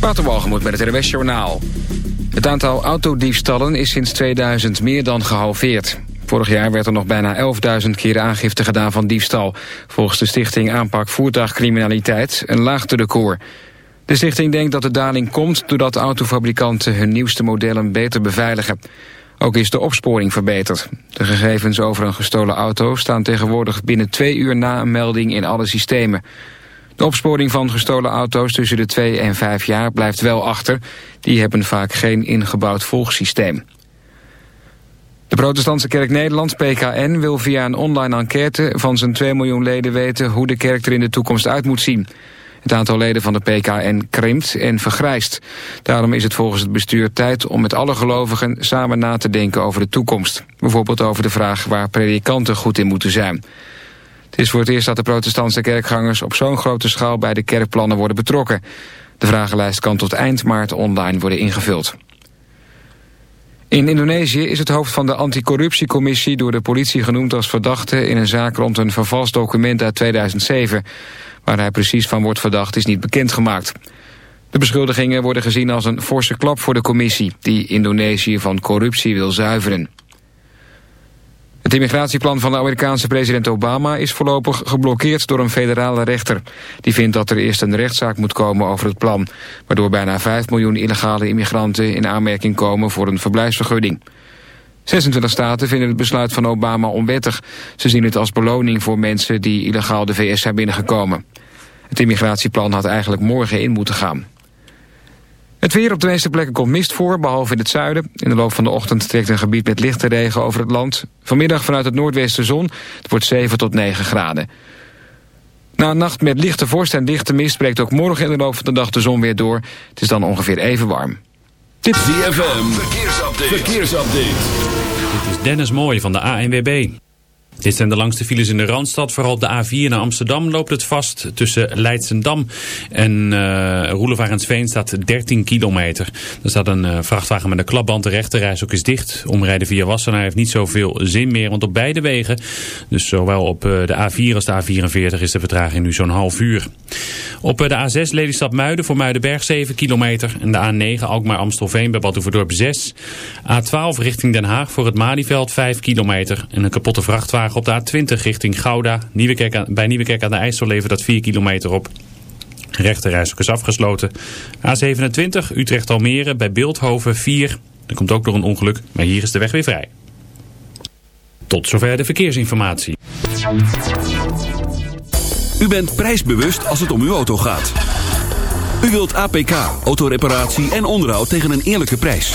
Waterwalgemoed met het RWS Journaal. Het aantal autodiefstallen is sinds 2000 meer dan gehalveerd. Vorig jaar werd er nog bijna 11.000 keer aangifte gedaan van diefstal. Volgens de stichting Aanpak Voertuigcriminaliteit een laagterecord. De stichting denkt dat de daling komt doordat autofabrikanten hun nieuwste modellen beter beveiligen. Ook is de opsporing verbeterd. De gegevens over een gestolen auto staan tegenwoordig binnen twee uur na een melding in alle systemen. De opsporing van gestolen auto's tussen de 2 en 5 jaar blijft wel achter. Die hebben vaak geen ingebouwd volgsysteem. De protestantse kerk Nederland, PKN, wil via een online enquête van zijn 2 miljoen leden weten hoe de kerk er in de toekomst uit moet zien. Het aantal leden van de PKN krimpt en vergrijst. Daarom is het volgens het bestuur tijd om met alle gelovigen samen na te denken over de toekomst. Bijvoorbeeld over de vraag waar predikanten goed in moeten zijn. Het is voor het eerst dat de protestantse kerkgangers op zo'n grote schaal bij de kerkplannen worden betrokken. De vragenlijst kan tot eind maart online worden ingevuld. In Indonesië is het hoofd van de anticorruptiecommissie door de politie genoemd als verdachte in een zaak rond een vervals document uit 2007. Waar hij precies van wordt verdacht is niet bekendgemaakt. De beschuldigingen worden gezien als een forse klap voor de commissie die Indonesië van corruptie wil zuiveren. Het immigratieplan van de Amerikaanse president Obama is voorlopig geblokkeerd door een federale rechter. Die vindt dat er eerst een rechtszaak moet komen over het plan, waardoor bijna 5 miljoen illegale immigranten in aanmerking komen voor een verblijfsvergunning. 26 staten vinden het besluit van Obama onwettig. Ze zien het als beloning voor mensen die illegaal de VS zijn binnengekomen. Het immigratieplan had eigenlijk morgen in moeten gaan. Het weer op de meeste plekken komt mist voor, behalve in het zuiden. In de loop van de ochtend trekt een gebied met lichte regen over het land. Vanmiddag vanuit het noordwesten zon. Het wordt 7 tot 9 graden. Na een nacht met lichte vorst en dichte mist... breekt ook morgen in de loop van de dag de zon weer door. Het is dan ongeveer even warm. Dit ZFM, verkeersupdate. verkeersupdate. Dit is Dennis Mooij van de ANWB. Dit zijn de langste files in de Randstad. Vooral op de A4 naar Amsterdam loopt het vast. Tussen Leidsendam en uh, Roelevarensveen staat 13 kilometer. Er staat een uh, vrachtwagen met een klapband. De rechterreis ook is dicht. Omrijden via Wassenaar heeft niet zoveel zin meer. Want op beide wegen, dus zowel op uh, de A4 als de A44 is de vertraging nu zo'n half uur. Op de A6 Lelystad Muiden voor Muidenberg 7 kilometer. En de A9 Alkmaar Amstelveen bij Badhoevedorp 6. A12 richting Den Haag voor het Malieveld 5 kilometer. En een kapotte vrachtwagen op de A20 richting Gouda. Nieuwekerk aan, bij Nieuwekerk aan de IJssel levert dat 4 kilometer op. Rechterreis is afgesloten. A27 Utrecht-Almere bij Beeldhoven 4. Er komt ook door een ongeluk, maar hier is de weg weer vrij. Tot zover de verkeersinformatie. U bent prijsbewust als het om uw auto gaat. U wilt APK, autoreparatie en onderhoud tegen een eerlijke prijs.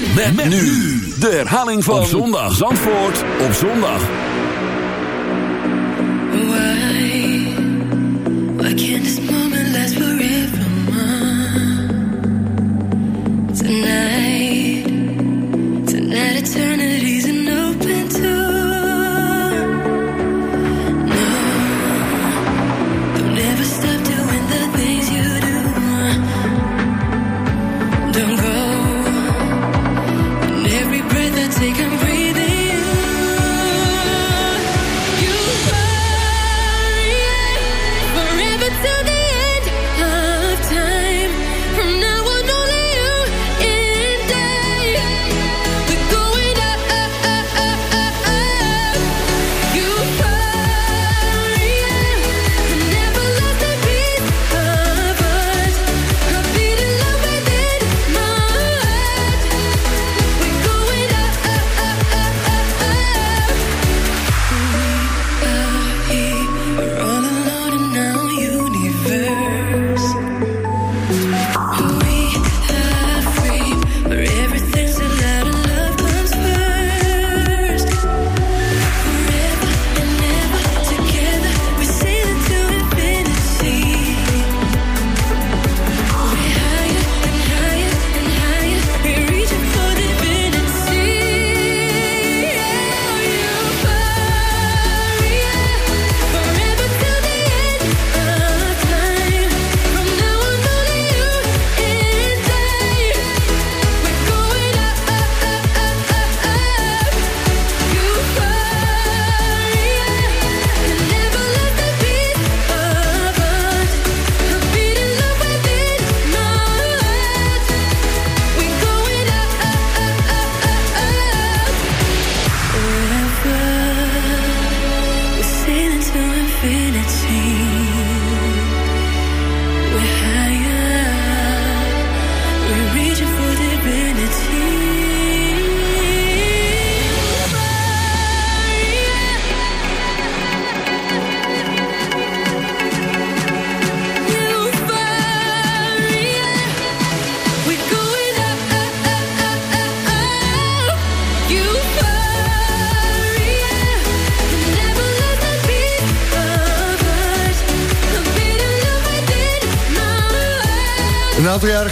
Met, met nu de herhaling van op zondag. Zandvoort op zondag. Why, why can't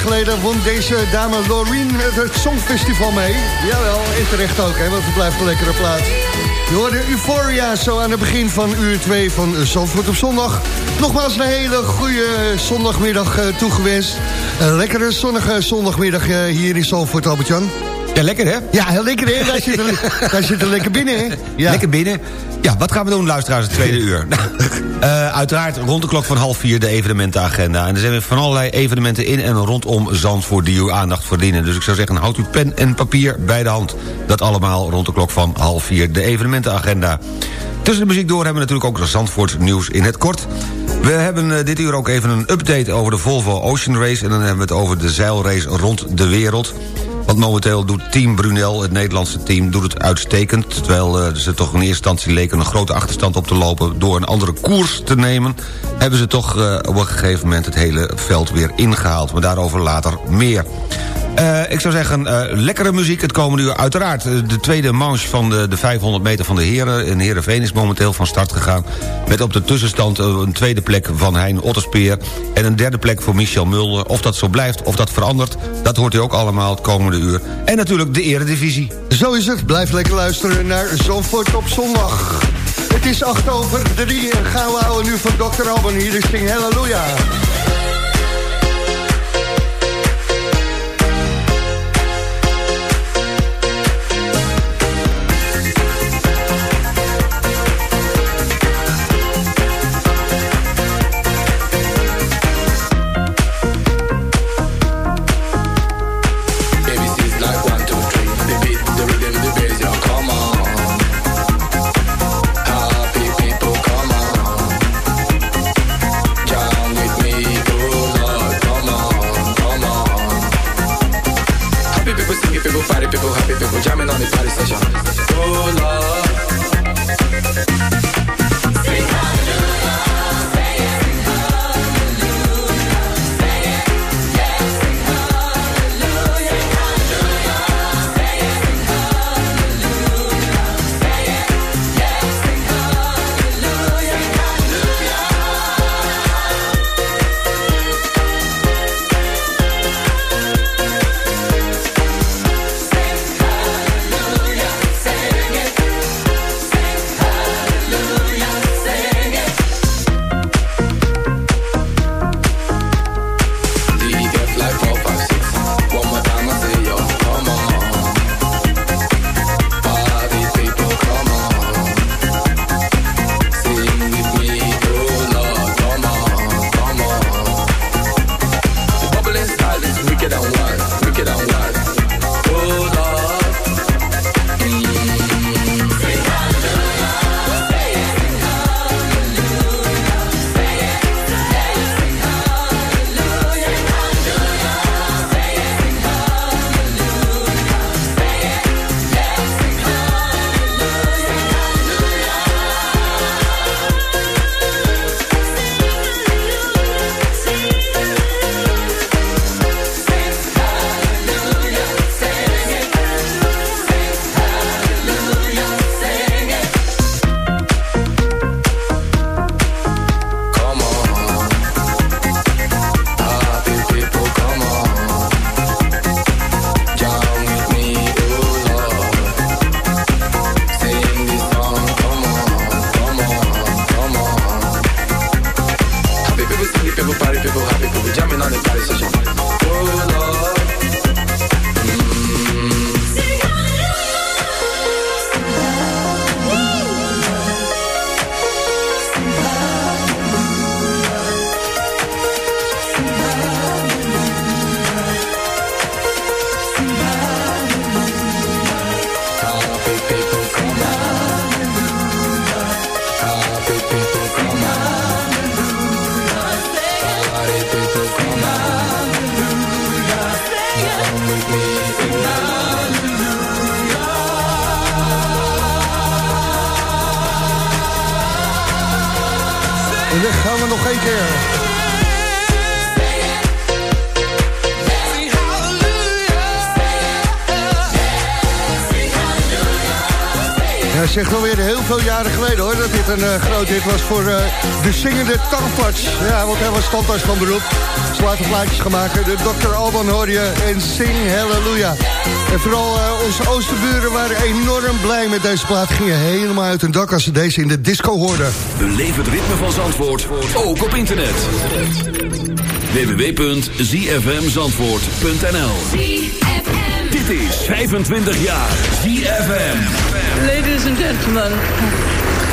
geleden won deze dame Loreen het Songfestival mee. Jawel, en terecht ook, hè, want het blijft een lekkere plaats. Je hoorde Euphoria zo aan het begin van uur 2 van Zandvoort op zondag. Nogmaals een hele goede zondagmiddag uh, toegewenst. Een lekkere zonnige zondagmiddag uh, hier in Zandvoort, Albert-Jan. Ja, lekker hè? Ja, heel lekker hè? Wij zitten, wij zitten lekker binnen hè? Ja. Lekker binnen. Ja, wat gaan we doen luisteraars het tweede uur? uh, uiteraard rond de klok van half vier de evenementenagenda. En er zijn van allerlei evenementen in en rondom Zandvoort die uw aandacht verdienen. Dus ik zou zeggen, houd uw pen en papier bij de hand. Dat allemaal rond de klok van half vier de evenementenagenda. Tussen de muziek door hebben we natuurlijk ook Zandvoort nieuws in het kort. We hebben dit uur ook even een update over de Volvo Ocean Race... en dan hebben we het over de zeilrace rond de wereld. Want momenteel doet Team Brunel, het Nederlandse team, doet het uitstekend. Terwijl uh, ze toch in eerste instantie leken een grote achterstand op te lopen... door een andere koers te nemen... hebben ze toch uh, op een gegeven moment het hele veld weer ingehaald. Maar daarover later meer. Uh, ik zou zeggen, uh, lekkere muziek het komende uur. Uiteraard, uh, de tweede manche van de, de 500 meter van de heren... in Heerenveen is momenteel van start gegaan... met op de tussenstand een tweede plek van Hein Otterspeer... en een derde plek voor Michel Mulder. Of dat zo blijft, of dat verandert, dat hoort u ook allemaal het komende uur. En natuurlijk de eredivisie. Zo is het, blijf lekker luisteren naar Zandvoort op zondag. Het is 8 over 3 en gaan we houden nu van Dr. Alban. Hier is Halleluja. People jamming on this party session. Oh, love. Nog keer. Zegt wel weer heel veel jaren geleden hoor, dat dit een eh, groot hit was voor eh, de zingende tandarts. Ja, want hij was tandarts van beroep. Ze plaatjes maken. De Dr. Alban hoor je en Sing Hallelujah. En vooral eh, onze oosterburen waren enorm blij met deze plaat. Gingen helemaal uit hun dak als ze deze in de disco hoorden. Beleef het ritme van Zandvoort, ook op internet. www.zfmzandvoort.nl Dit is 25 jaar ZFM. Ladies and gentlemen,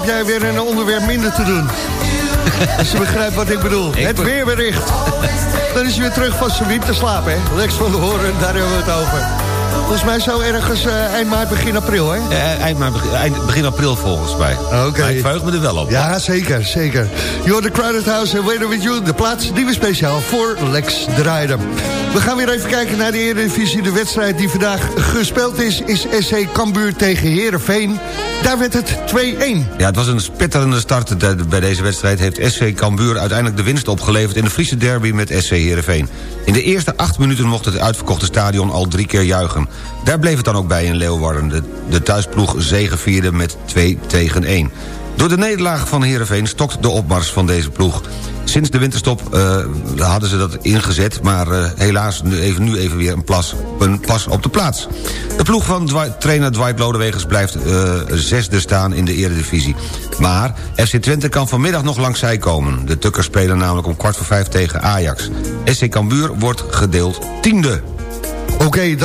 Heb jij weer een onderwerp minder te doen. Als je begrijpt wat ik bedoel. het weerbericht. Dan is hij weer terug van zijn wiep te slapen, hè? Lex van de Horen, daar hebben we het over. Volgens mij zo ergens eh, eind maart, begin april, hè? Eh, eind, maart, begin, april volgens mij. Oké. Maar ik verheug me er wel op. Ja, zeker, zeker. You're the Crowded House en Weather With You. De plaats die we speciaal voor Lex draaiden. We gaan weer even kijken naar de Eredivisie. De wedstrijd die vandaag gespeeld is, is SC Cambuur tegen Heerenveen. Daar werd het 2-1. Ja, het was een spetterende start bij deze wedstrijd... heeft SC Cambuur uiteindelijk de winst opgeleverd... in de Friese derby met SC Heerenveen. In de eerste acht minuten mocht het uitverkochte stadion al drie keer juichen. Daar bleef het dan ook bij in Leeuwarden. De, de thuisploeg zegevierde met 2 tegen 1. Door de nederlaag van Heerenveen stokt de opmars van deze ploeg. Sinds de winterstop eh, hadden ze dat ingezet... maar eh, helaas nu even, nu even weer een, plas, een pas op de plaats. De ploeg van trainer Dwight Lodewegers blijft eh, zesde staan in de eredivisie. Maar FC Twente kan vanmiddag nog langs zij komen. De Tukkers spelen namelijk om kwart voor vijf tegen Ajax. SC Cambuur wordt gedeeld tiende. Oké,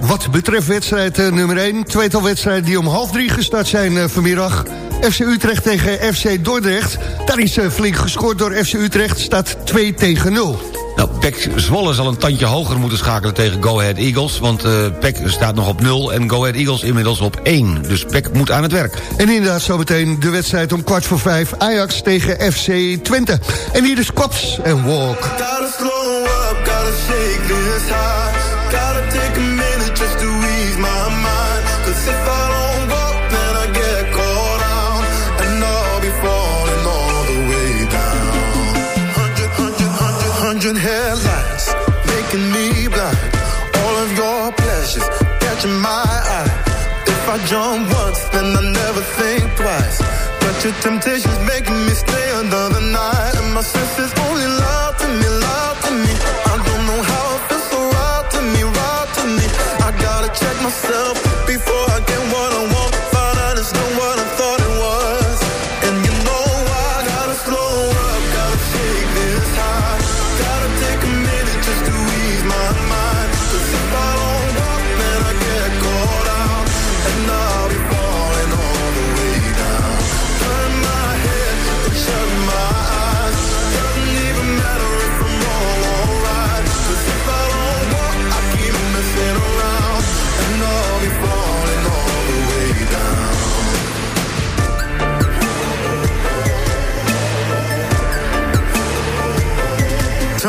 wat, betreft wedstrijd nummer 1. Tweetal wedstrijden die om half drie gestart zijn vanmiddag. FC Utrecht tegen FC Dordrecht. Daar is eh, flink gescoord door FC Utrecht. Staat 2 tegen 0. Nou, PEC Zwolle zal een tandje hoger moeten schakelen tegen Go Ahead Eagles... want eh PEC staat nog op 0 en Go Ahead Eagles inmiddels op 1. Dus PEC moet aan het werk. En inderdaad zometeen de wedstrijd om kwart voor vijf. Ajax tegen FC Twente. En hier is Kops en Walk. Gotta slow up, gotta shake this high. Gotta take hundred, headlights making me blind. All of your pleasures catching my eye. If I jump once, then I never think twice. But your temptation's making me stay another night. And my senses only lie to me, lie to me. I don't know how it feels so right to me, right to me. I gotta check myself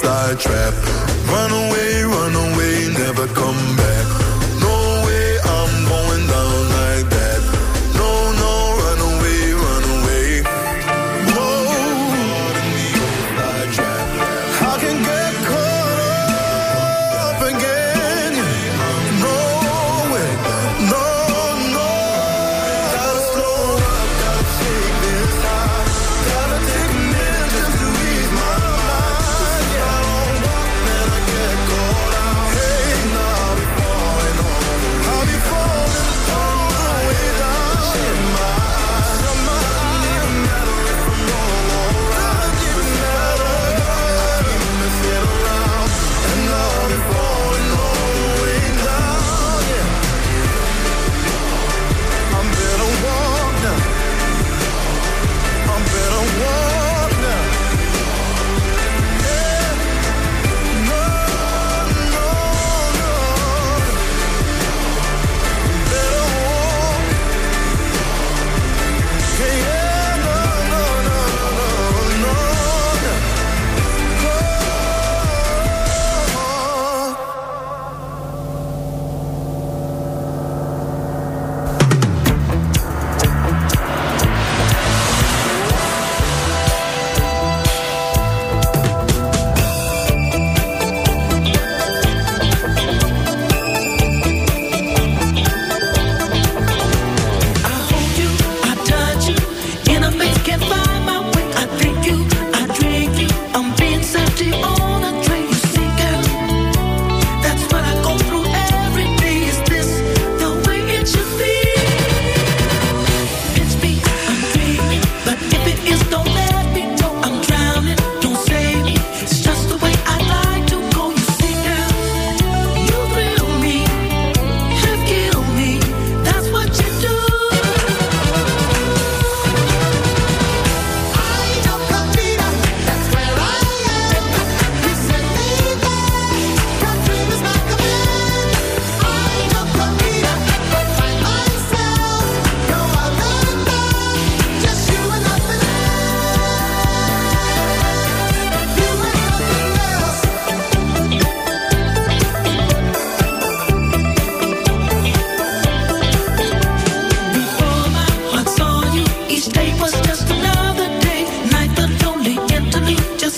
Fly trap. Run away, run away, never come back.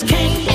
King. can't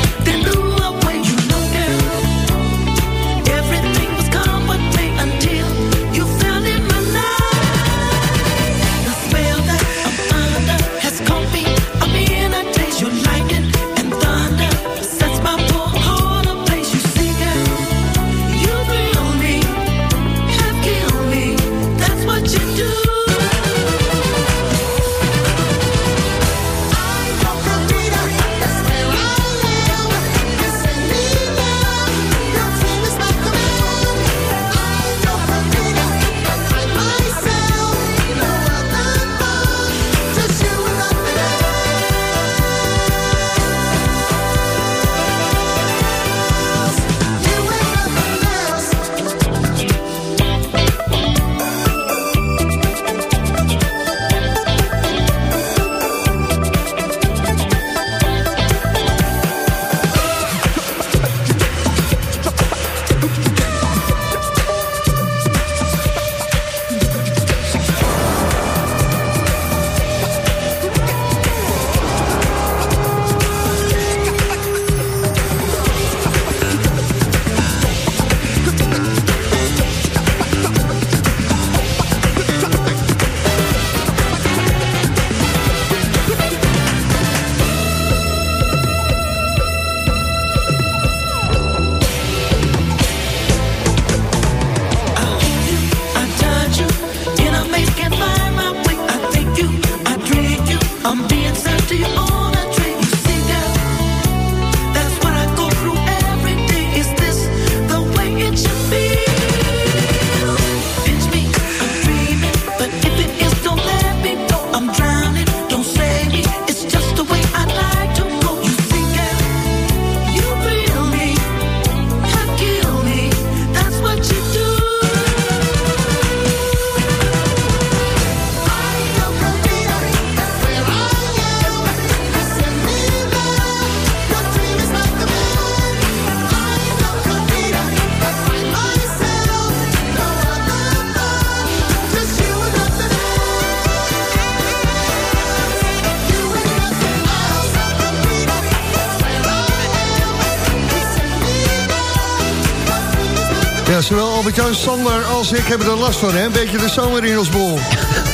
Albert-Jan, Sander als ik hebben er last van. Hè? Een beetje de zomer in ons bol.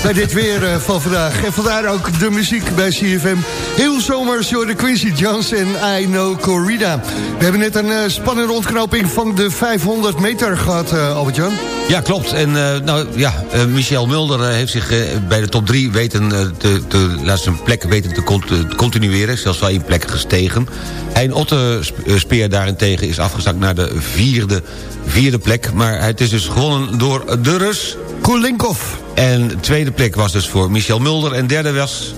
bij dit weer eh, van vandaag. En vandaar ook de muziek bij CFM. Heel zomers door de Quincy Jones en I Know Corrida. We hebben net een uh, spannende ontknoping van de 500 meter gehad, uh, Albert-Jan. Ja, klopt. En nou, ja, Michel Mulder heeft zich bij de top 3 weten te, te, laat zijn plek weten te, te continueren. Zelfs wel één plek gestegen. Hein Otte Speer daarentegen is afgezakt naar de vierde, vierde plek. Maar het is dus gewonnen door de Rus. Kulinkov. En tweede plek was dus voor Michel Mulder. En derde was...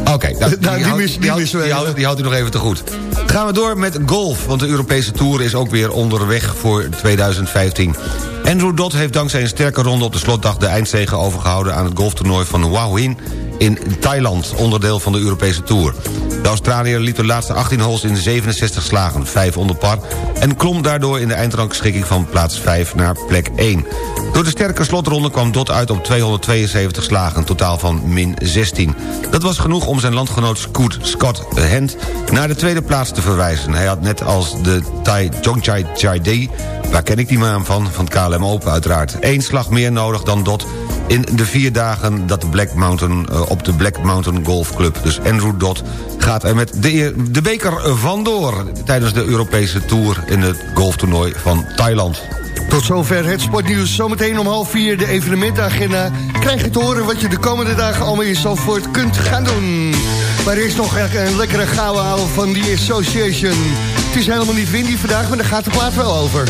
Oké, okay, nou, die, nou, die, die, houdt, die, houdt, die houdt u nog even te goed. Gaan we door met golf, want de Europese Tour is ook weer onderweg voor 2015. Andrew Dodd heeft dankzij een sterke ronde op de slotdag... de eindzege overgehouden aan het golftoernooi van Hua Hin in Thailand, onderdeel van de Europese Tour. De Australiër liep de laatste 18 holes in 67 slagen, 5 onder par... en klom daardoor in de eindrangschikking van plaats 5 naar plek 1. Door de sterke slotronde kwam Dot uit op 272 slagen, een totaal van min 16. Dat was genoeg om zijn landgenoot Scott Hent naar de tweede plaats te verwijzen. Hij had net als de Thai Jongchai Chai waar ken ik die naam van, van het KLM Open uiteraard... één slag meer nodig dan Dot in de vier dagen dat de Black Mountain, uh, op de Black Mountain Golf Club. Dus Andrew Dodd gaat er met de, de beker vandoor... tijdens de Europese Tour in het golftoernooi van Thailand. Tot zover het sportnieuws. Zometeen om half vier de evenementagenda. Krijg je te horen wat je de komende dagen allemaal in Zandvoort kunt gaan doen. Maar er is nog een lekkere gouden houden van die Association. Het is helemaal niet windy vandaag, maar daar gaat de plaat wel over.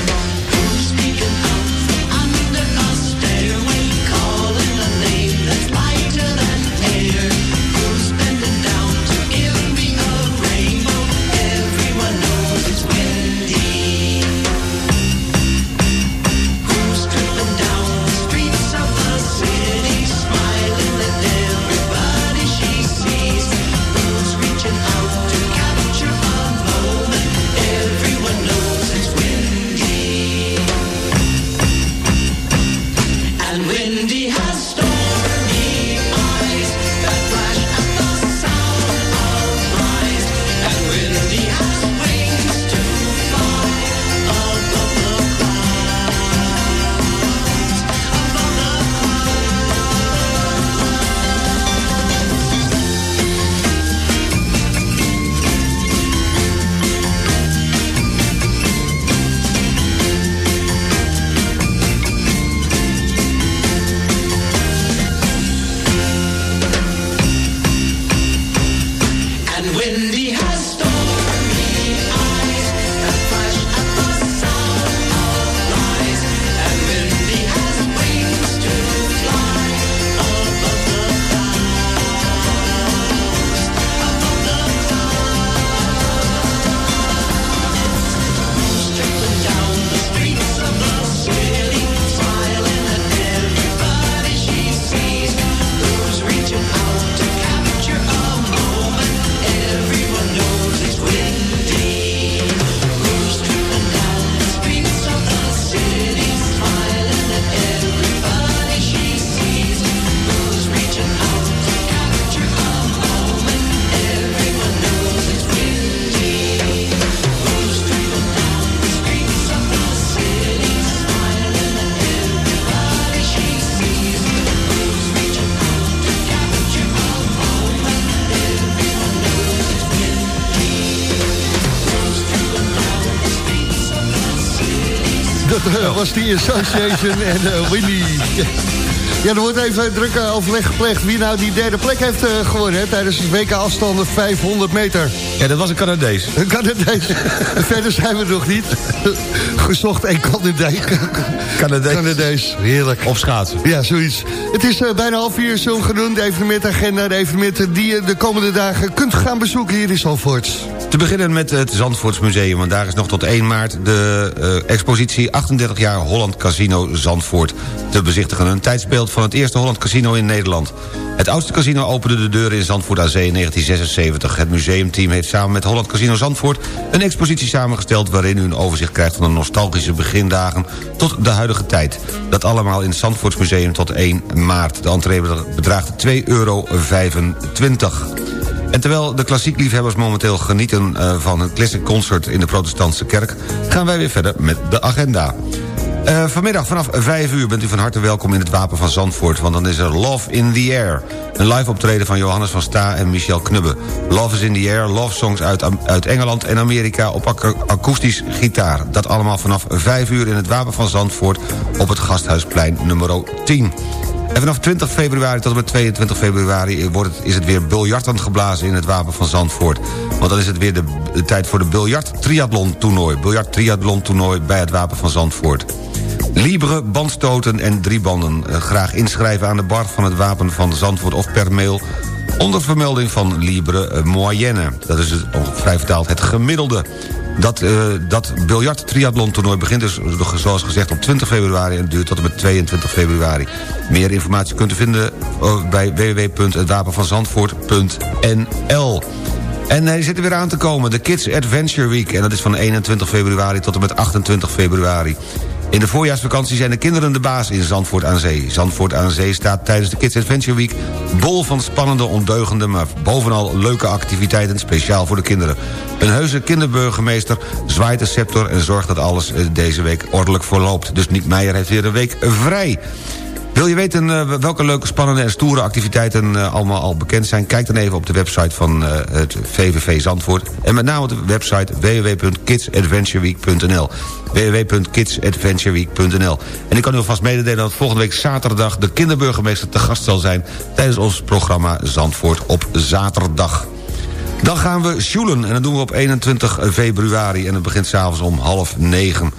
Was die Association en uh, Winnie. Ja, er wordt even druk overleg gepleegd wie nou die derde plek heeft uh, gewonnen... Hè, tijdens het WK afstanden 500 meter. Ja, dat was een Canadees. Een Canadees. Verder zijn we nog niet. Gezocht en Canadees. Canadees. Canadees. Heerlijk. Op schaatsen. Ja, zoiets. Het is uh, bijna half vier zo'n genoemd evenementagenda. De evenementen die je de komende dagen kunt gaan bezoeken hier in Zandvoort. Te beginnen met het Zandvoortsmuseum, want daar is nog tot 1 maart de uh, expositie 38 jaar Holland Casino Zandvoort te bezichtigen. Een tijdsbeeld van het eerste Holland Casino in Nederland. Het oudste casino opende de deuren in Zandvoort aan Zee in 1976. Het museumteam heeft samen met Holland Casino Zandvoort een expositie samengesteld... waarin u een overzicht krijgt van de nostalgische begindagen tot de huidige tijd. Dat allemaal in het Zandvoortsmuseum tot 1 maart. De entree bedraagt 2,25 euro. En terwijl de klassiekliefhebbers momenteel genieten eh, van een classic concert in de protestantse kerk... gaan wij weer verder met de agenda. Uh, vanmiddag vanaf 5 uur bent u van harte welkom in het Wapen van Zandvoort... want dan is er Love in the Air. Een live optreden van Johannes van Sta en Michel Knubbe. Love is in the Air, love songs uit, uit Engeland en Amerika... op akoestisch gitaar. Dat allemaal vanaf 5 uur in het Wapen van Zandvoort... op het Gasthuisplein nummer 10. En vanaf 20 februari tot en met 22 februari wordt is het weer biljarten geblazen in het Wapen van Zandvoort. Want dan is het weer de, tijd voor de biljart triathlon toernooi. Biljart triathlon toernooi bij het Wapen van Zandvoort. Libre, bandstoten en driebanden. Uh, graag inschrijven aan de bar van het Wapen van Zandvoort of per mail... onder vermelding van Libre uh, Moyenne. Dat is het, vrij vertaald het gemiddelde. Dat, uh, dat biljart triathlon toernooi begint dus zoals gezegd op 20 februari... en duurt tot en met 22 februari. Meer informatie kunt u vinden bij www.hetwapenvanzandvoort.nl. En hij zit er weer aan te komen, de Kids Adventure Week. En dat is van 21 februari tot en met 28 februari. In de voorjaarsvakantie zijn de kinderen de baas in Zandvoort aan Zee. Zandvoort aan Zee staat tijdens de Kids Adventure Week... bol van spannende, ondeugende, maar bovenal leuke activiteiten... speciaal voor de kinderen. Een heuse kinderburgemeester zwaait de scepter... en zorgt dat alles eh, deze week ordelijk verloopt. Dus Niek Meijer heeft weer een week vrij. Wil je weten uh, welke leuke, spannende en stoere activiteiten uh, allemaal al bekend zijn? Kijk dan even op de website van uh, het VVV Zandvoort. En met name op de website www.kidsadventureweek.nl www.kidsadventureweek.nl En ik kan u alvast mededelen dat volgende week zaterdag... de kinderburgemeester te gast zal zijn... tijdens ons programma Zandvoort op zaterdag. Dan gaan we sjoelen en dat doen we op 21 februari... en het begint s'avonds om half negen.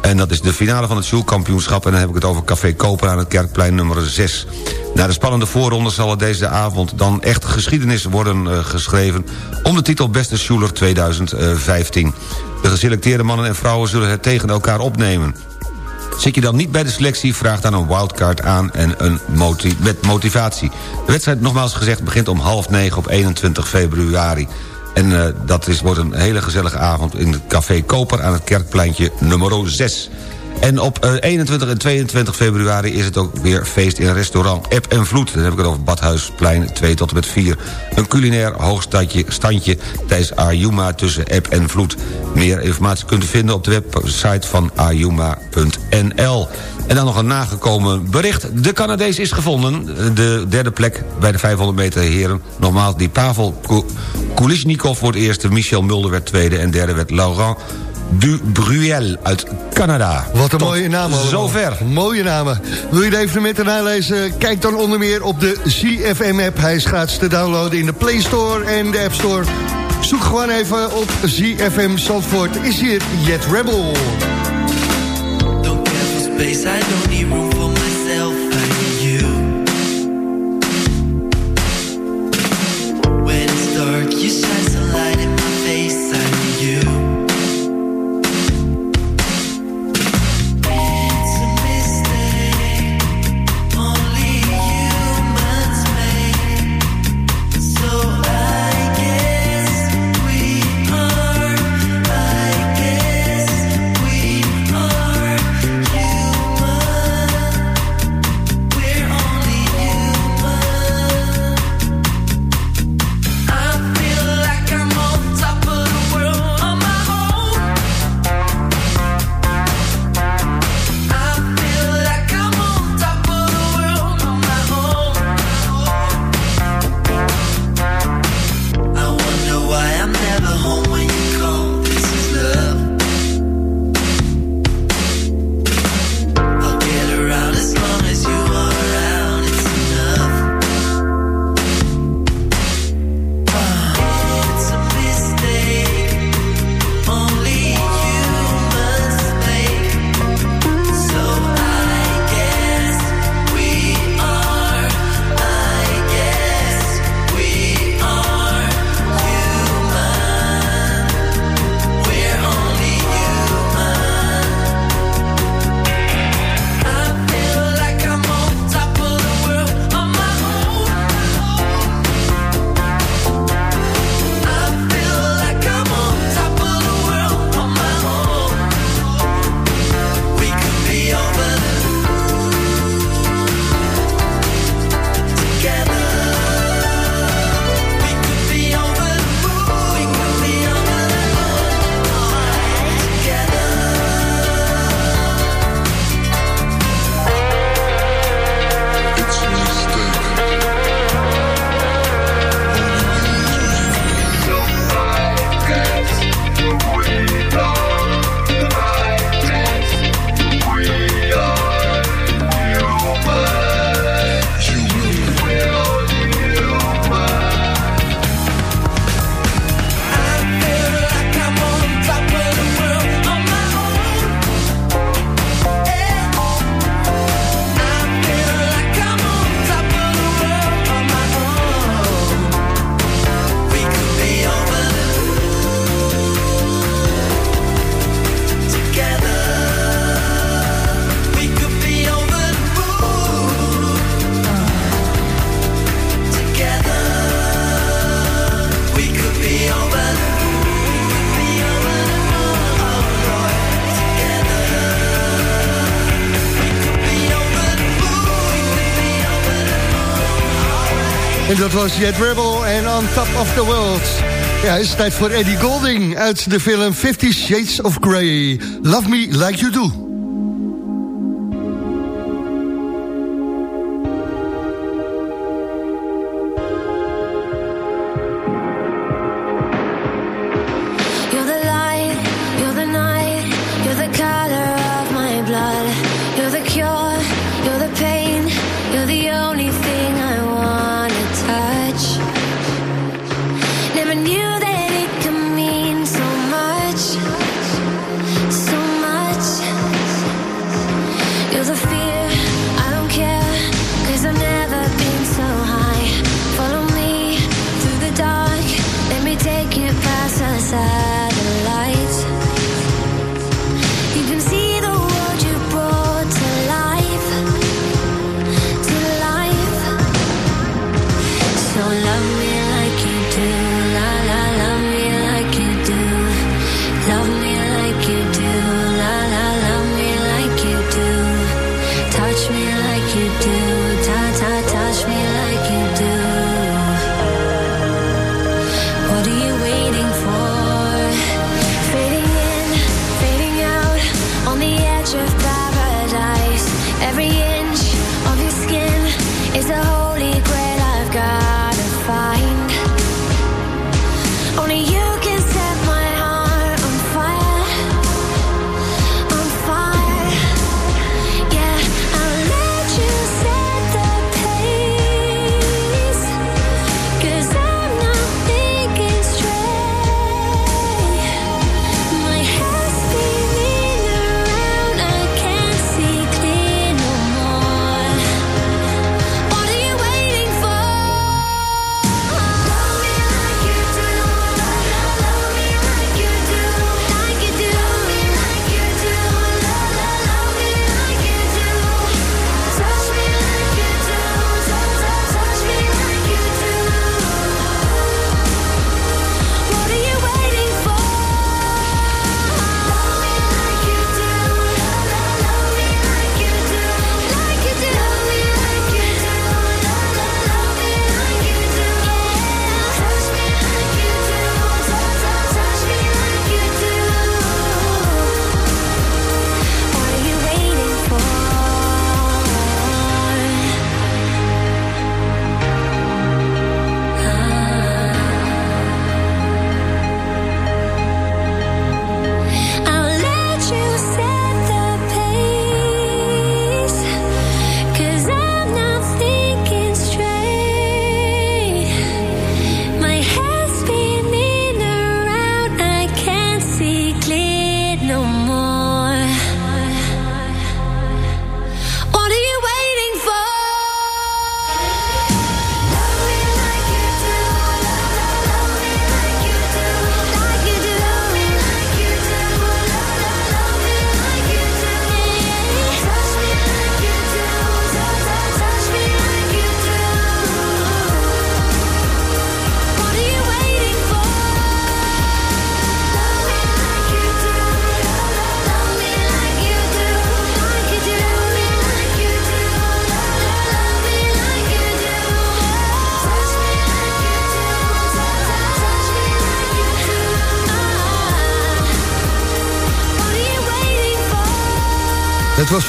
En dat is de finale van het Sjoelkampioenschap... en dan heb ik het over Café Koper aan het Kerkplein nummer 6. Na de spannende voorronde zal er deze avond dan echt geschiedenis worden uh, geschreven... om de titel Beste Sjoeler 2015. De geselecteerde mannen en vrouwen zullen het tegen elkaar opnemen. Zit je dan niet bij de selectie, vraag dan een wildcard aan en een met motivatie. De wedstrijd, nogmaals gezegd, begint om half negen op 21 februari. En uh, dat is, wordt een hele gezellige avond in het Café Koper... aan het Kerkpleintje nummer 6. En op uh, 21 en 22 februari is het ook weer feest in restaurant Eb en Vloed. Dan heb ik het over Badhuisplein 2 tot en met 4. Een culinair hoogstandje standje tijdens Ayuma tussen Eb en Vloed. Meer informatie kunt u vinden op de website van ayuma.nl. En dan nog een nagekomen bericht. De Canadees is gevonden. De derde plek bij de 500 meter heren. Nogmaals, die Pavel Kulishnikov wordt eerste. Michel Mulder werd tweede. En derde werd Laurent du Bruel uit Canada. Wat een mooie naam. Allemaal. Zover. Mooie namen. Wil je de evenementen nalezen? Kijk dan onder meer op de ZFM-app. Hij is gratis te downloaden in de Play Store en de App Store. Zoek gewoon even op ZFM Zandvoort. Is hier Jet Rebel. Don't care for space, I don't need room dat was Jet Rebel en On Top of the World. Ja, het is tijd voor Eddie Golding uit de film Fifty Shades of Grey. Love Me Like You Do.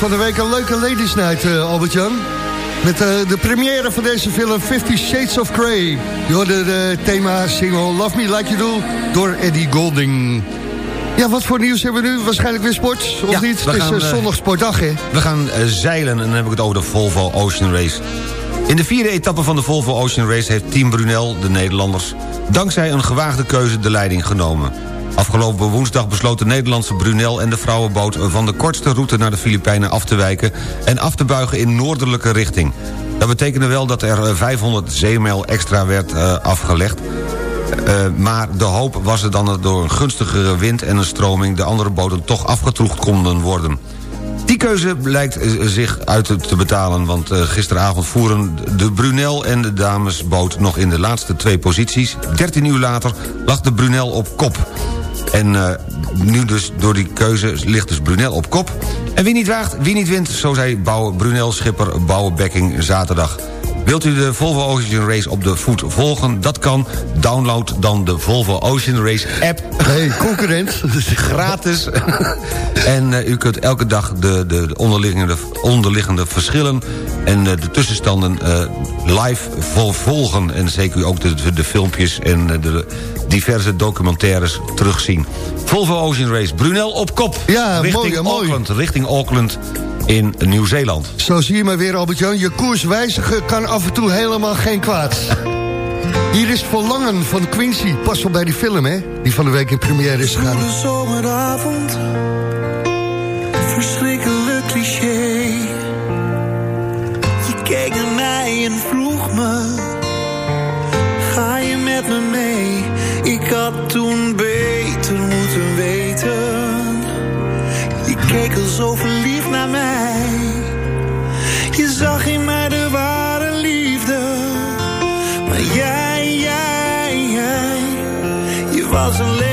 Van de week een leuke ladies night, eh, Albert-Jan. Met eh, de première van deze film Fifty Shades of Grey. Je hoorde de thema-single Love Me Like You Do door Eddie Golding. Ja, wat voor nieuws hebben we nu? Waarschijnlijk weer sport, of Ja, niet? Het is gaan, eh, zondag sportdag, hè? We gaan zeilen en dan heb ik het over de Volvo Ocean Race. In de vierde etappe van de Volvo Ocean Race heeft Team Brunel, de Nederlanders... dankzij een gewaagde keuze de leiding genomen. Afgelopen woensdag besloot de Nederlandse Brunel en de vrouwenboot... van de kortste route naar de Filipijnen af te wijken... en af te buigen in noordelijke richting. Dat betekende wel dat er eh, 500 zeemijl extra werd eh, afgelegd... Eh, maar de hoop was er dan dat door een gunstigere wind en een stroming... de andere boten toch afgetroegd konden worden. Die keuze blijkt eh, zich uit te- betalen... want eh, gisteravond voeren de Brunel en de damesboot nog in de laatste twee posities. 13 uur later lag de Brunel op kop. En eh, nu dus door die keuze ligt dus Brunel op kop. En wie niet waagt, wie niet wint, zo zei Brunel-schipper Bouwe Bekking zaterdag. Wilt u de Volvo Ocean Race op de voet volgen? Dat kan. Download dan de Volvo Ocean Race app. Hey, concurrent. Gratis. en eh, u kunt elke dag de, de, de onderliggende, onderliggende verschillen... en eh, de tussenstanden eh, live vol volgen. En zeker ook de, de, filmpjes en de diverse documentaires terugzien. Volvo Ocean Race, Brunel op kop. Ja, richting mooi, mooi. Auckland, richting Auckland in Nieuw-Zeeland. Zo zie je maar weer, Albert-Jan. Je koers wijzigen kan af en toe helemaal geen kwaad. Hier is Verlangen van Quincy. Pas wel bij die film, hè? Die van de week in première is gegaan. Zwoele zomeravond, verschrikkelijk cliché. Je keek naar mij en vroeg me, ga je met me mee? Ik had toen beter moeten weten. Keek al zo verliefd naar mij. Je zag in mij de ware liefde. Maar jij, jij, jij, je was alleen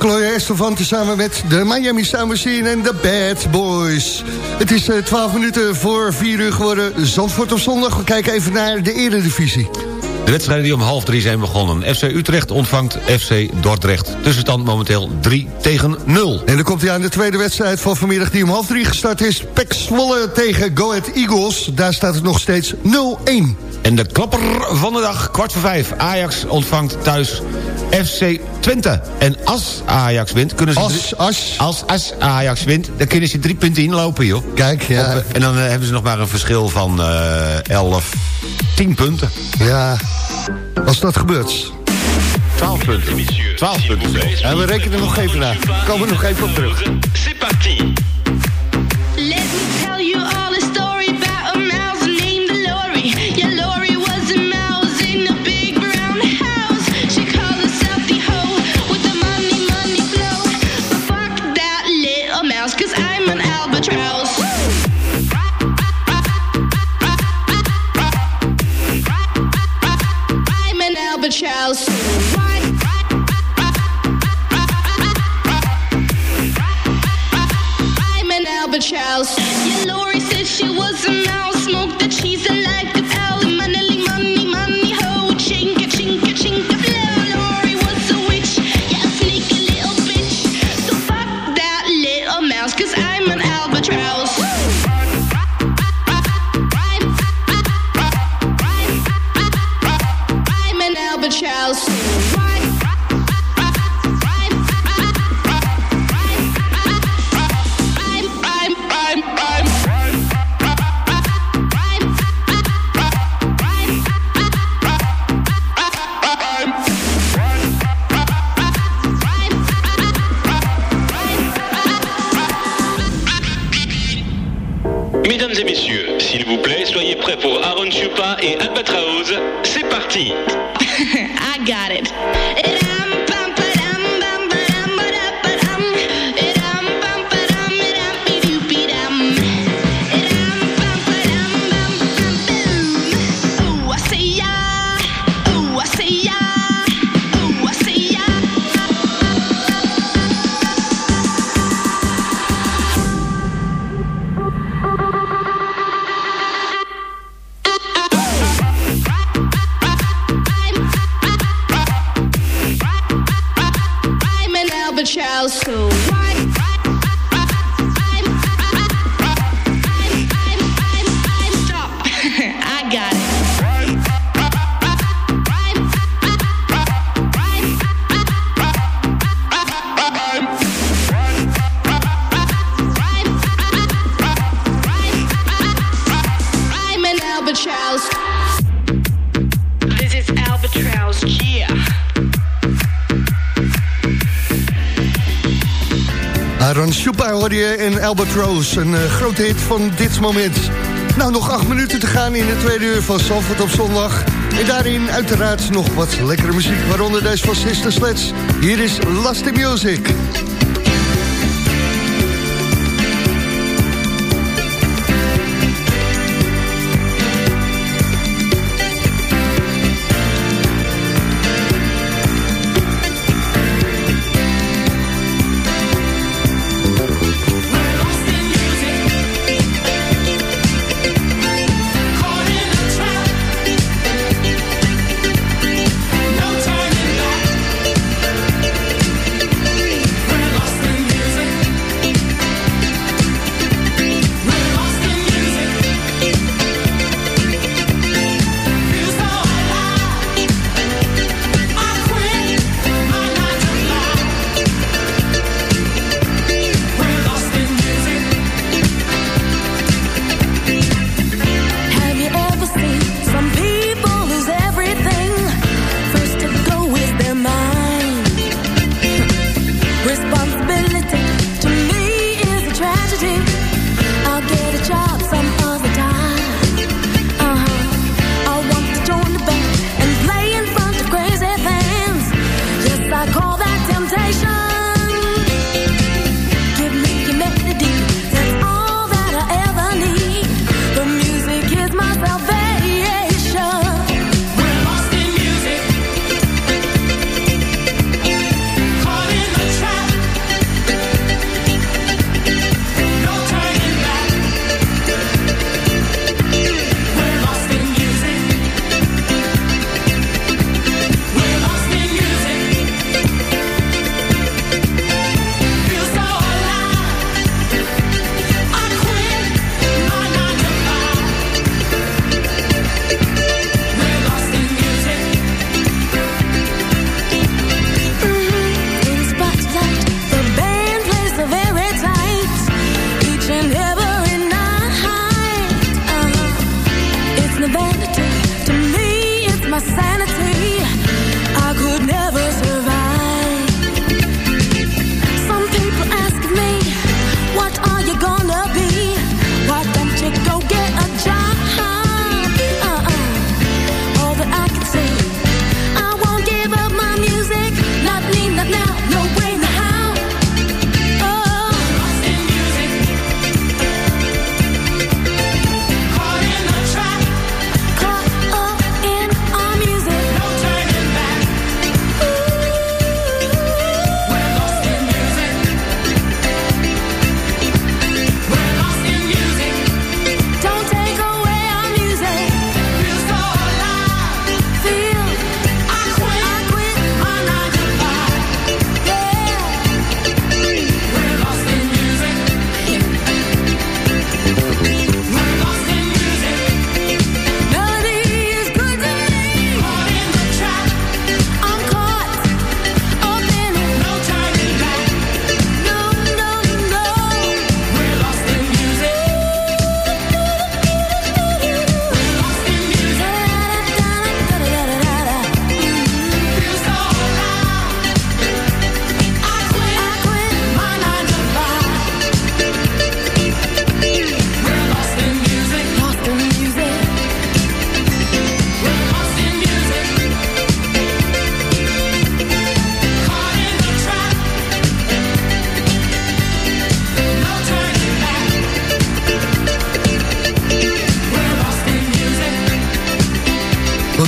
Chloe Estefan samen met de Miami Sound Machine en de Bad Boys. Het is eh, 12 minuten voor 4 uur geworden. Zandvoort op zondag. We kijken even naar de eredivisie. De wedstrijden die om half drie zijn begonnen. FC Utrecht ontvangt FC Dordrecht. Tussenstand momenteel 3 tegen 0. En dan komt hij aan de tweede wedstrijd van vanmiddag die om half drie gestart is. Pek Zwolle tegen Go Ahead Eagles. Daar staat het nog steeds 0-1. En de klapper van de dag, kwart voor vijf. Ajax ontvangt thuis FC Twente. En als Ajax wint, kunnen ze... Als, als. Als, als Ajax wint, dan kunnen ze drie punten inlopen, joh. Kijk, ja. Op, en dan eh, hebben ze nog maar een verschil van eh 11, 10 punten. Ja, als dat gebeurt. 12 punten. 12 punten. En we rekenen nog even na. Komen we nog even op terug. C'est parti house. Chupa hoorde je en Albert Rose. Een eh, grote hit van dit moment. Nou, nog acht minuten te gaan in de tweede uur van Zandvoort op zondag. En daarin uiteraard nog wat lekkere muziek. Waaronder deze van Sister. Hier is Lasty Music.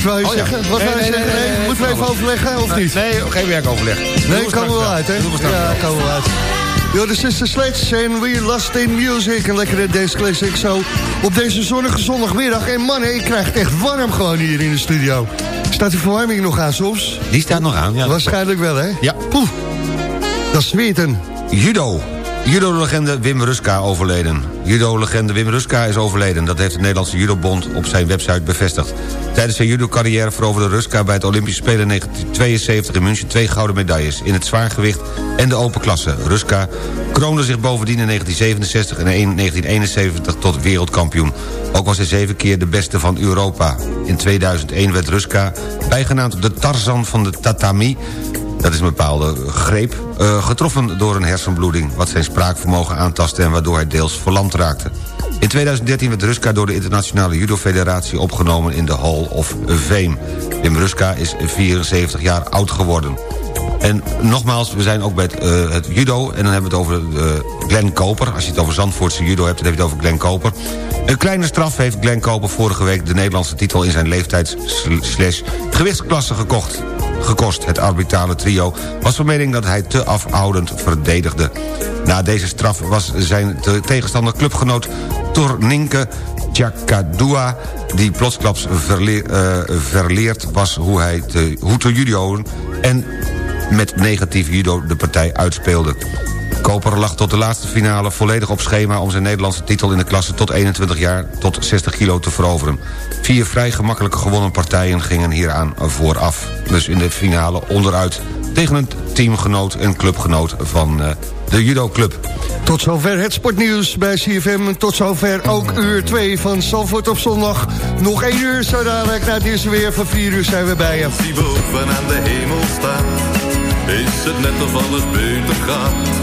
Wat wou je Oh, ja. zeggen? Wat Nee, wou je nee, zeggen? nee, Moeten we even overleggen of niet? Nee, geen werkoverleg. Nee, komen we wel uit, hè? Ja, komen we wel uit. Yo, de Sister Sledge en We Lost in Music. Een lekkere dance classic zo op deze zonnige zondagmiddag. En mannen, ik krijg het echt warm gewoon hier in de studio. Staat de verwarming nog aan soms? Die staat nog aan, ja. Waarschijnlijk wel, hè? Ja. Poeh, dat is weten. Judo. Judo-legende Wim Ruska overleden. Judo-legende Wim Ruska is overleden. Dat heeft de Nederlandse Judobond op zijn website bevestigd. Tijdens zijn judo-carrière veroverde Ruska bij het Olympische Spelen in 1972 in München twee gouden medailles... in het zwaargewicht en de open klasse. Ruska kroonde zich bovendien in 1967 en in 1971 tot wereldkampioen. Ook was hij zeven keer de beste van Europa. In 2001 werd Ruska, bijgenaamd de Tarzan van de tatami Dat is een bepaalde greep, eh, getroffen door een hersenbloeding... wat zijn spraakvermogen aantastte en waardoor hij deels verlamd raakte. In 2013 werd Ruska door de Internationale Judo Federatie opgenomen in de Hall of Fame. Wim Ruska is 74 jaar oud geworden. En nogmaals, we zijn ook bij het, eh, het judo... en dan hebben we het over uh, Glenn Koper. Als je het over Zandvoortse judo hebt, dan heb je het over Glenn Koper. Een kleine straf heeft Glenn Koper vorige week... de Nederlandse titel in zijn leeftijds-gewichtsklasse gekocht gekost. Het arbitrale trio was van mening dat hij te afhoudend verdedigde. Na deze straf was zijn te- tegenstander clubgenoot Torninke Chakadua... die plotsklaps eh, verleerd was hoe, hij te, hoe te judoën... en met negatief judo de partij uitspeelde. Koper lag tot de laatste finale volledig op schema... om zijn Nederlandse titel in de klasse tot 21 jaar tot 60 kilo te veroveren. Vier vrij gemakkelijk gewonnen partijen gingen hieraan vooraf. Dus in de finale onderuit tegen een teamgenoot en clubgenoot van eh, de judoclub. Tot zover het sportnieuws bij CFM. Tot zover ook uur 2 van Zalvoort op zondag. Nog één uur, zo dadelijk na het eerste weer van 4 uur zijn we bij je. die boven aan de hemel staat, is het net of alles beter gaat.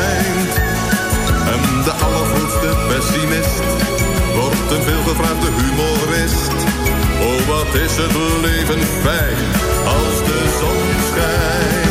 De allergrootste pessimist wordt een veelgevraagde humorist. Oh, wat is het leven fijn als de zon schijnt.